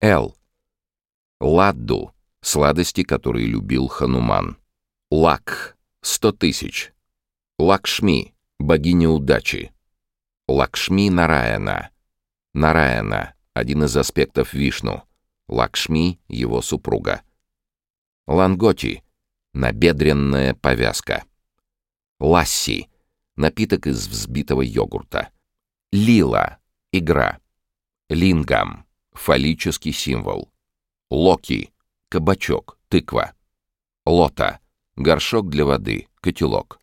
Л. Ладду. Сладости, которые любил Хануман. Лак. Сто тысяч. Лакшми. Богиня удачи. Лакшми Нараяна. Нараяна. Один из аспектов Вишну. Лакшми — его супруга. Ланготи — набедренная повязка. Ласси — напиток из взбитого йогурта. Лила — игра. Лингам — фаллический символ. Локи — кабачок, тыква. Лота — горшок для воды, котелок.